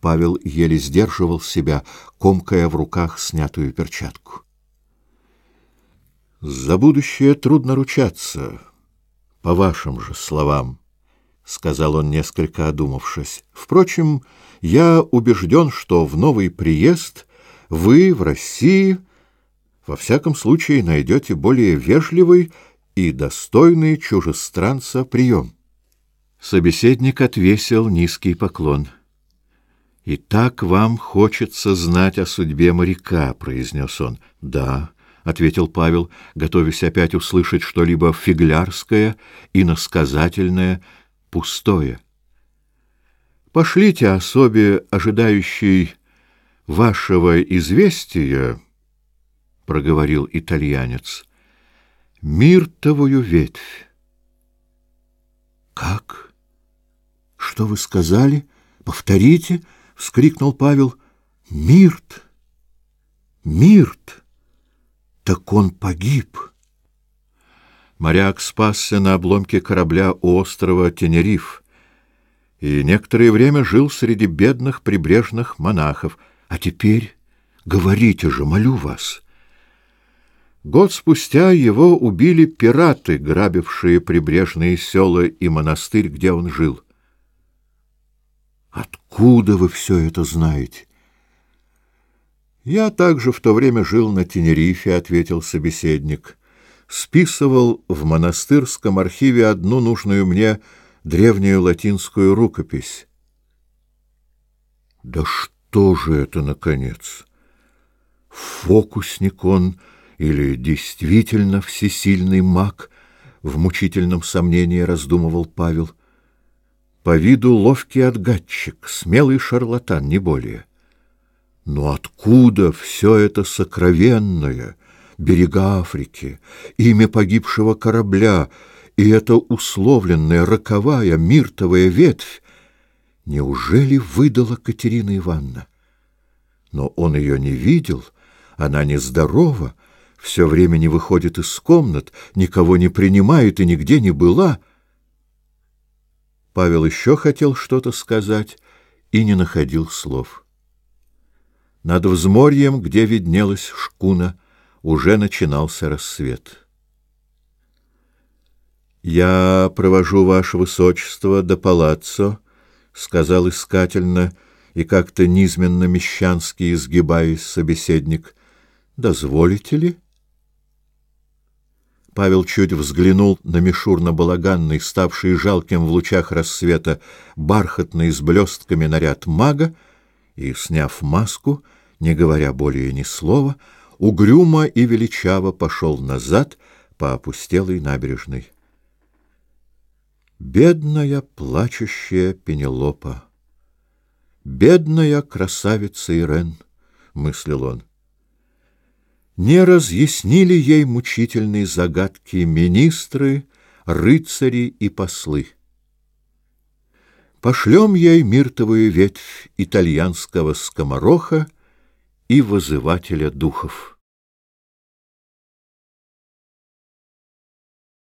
Павел еле сдерживал себя, комкая в руках снятую перчатку. «За будущее трудно ручаться, по вашим же словам», — сказал он, несколько одумавшись. «Впрочем, я убежден, что в новый приезд вы в России во всяком случае найдете более вежливый и достойный чужестранца прием». Собеседник отвесил низкий поклон — и так вам хочется знать о судьбе моряка, произнёс он. Да, ответил Павел, готовясь опять услышать что-либо фиглярское и насказательное, пустое. Пошлите особе, ожидающей вашего известия, проговорил итальянец. Миртовую ветвь. Как? Что вы сказали? Повторите? — вскрикнул Павел. «Мирт! Мирт! Так он погиб!» Моряк спасся на обломке корабля у острова Тенериф и некоторое время жил среди бедных прибрежных монахов. А теперь говорите же, молю вас. Год спустя его убили пираты, грабившие прибрежные села и монастырь, где он жил откуда вы все это знаете? — Я также в то время жил на Тенерифе, — ответил собеседник. Списывал в монастырском архиве одну нужную мне древнюю латинскую рукопись. — Да что же это, наконец? Фокусник он или действительно всесильный маг? — в мучительном сомнении раздумывал Павел — по виду ловкий отгадчик, смелый шарлатан, не более. Но откуда все это сокровенное, берега Африки, имя погибшего корабля и эта условленная роковая миртовая ветвь? Неужели выдала Катерина Ивановна? Но он ее не видел, она нездорова, все время не выходит из комнат, никого не принимает и нигде не была — Павел еще хотел что-то сказать и не находил слов. Над взморьем, где виднелась шкуна, уже начинался рассвет. «Я провожу ваше высочество до палаццо», — сказал искательно и как-то низменно-мещански изгибаясь собеседник. «Дозволите ли?» Павел чуть взглянул на мишурно-балаганный, ставший жалким в лучах рассвета, бархатный с блестками наряд мага, и, сняв маску, не говоря более ни слова, угрюмо и величаво пошел назад по опустелой набережной. Бедная плачущая Пенелопа! Бедная красавица Ирен! — мыслил он не разъяснили ей мучительные загадки министры, рыцари и послы. Пошлем ей миртовую ветвь итальянского скомороха и вызывателя духов.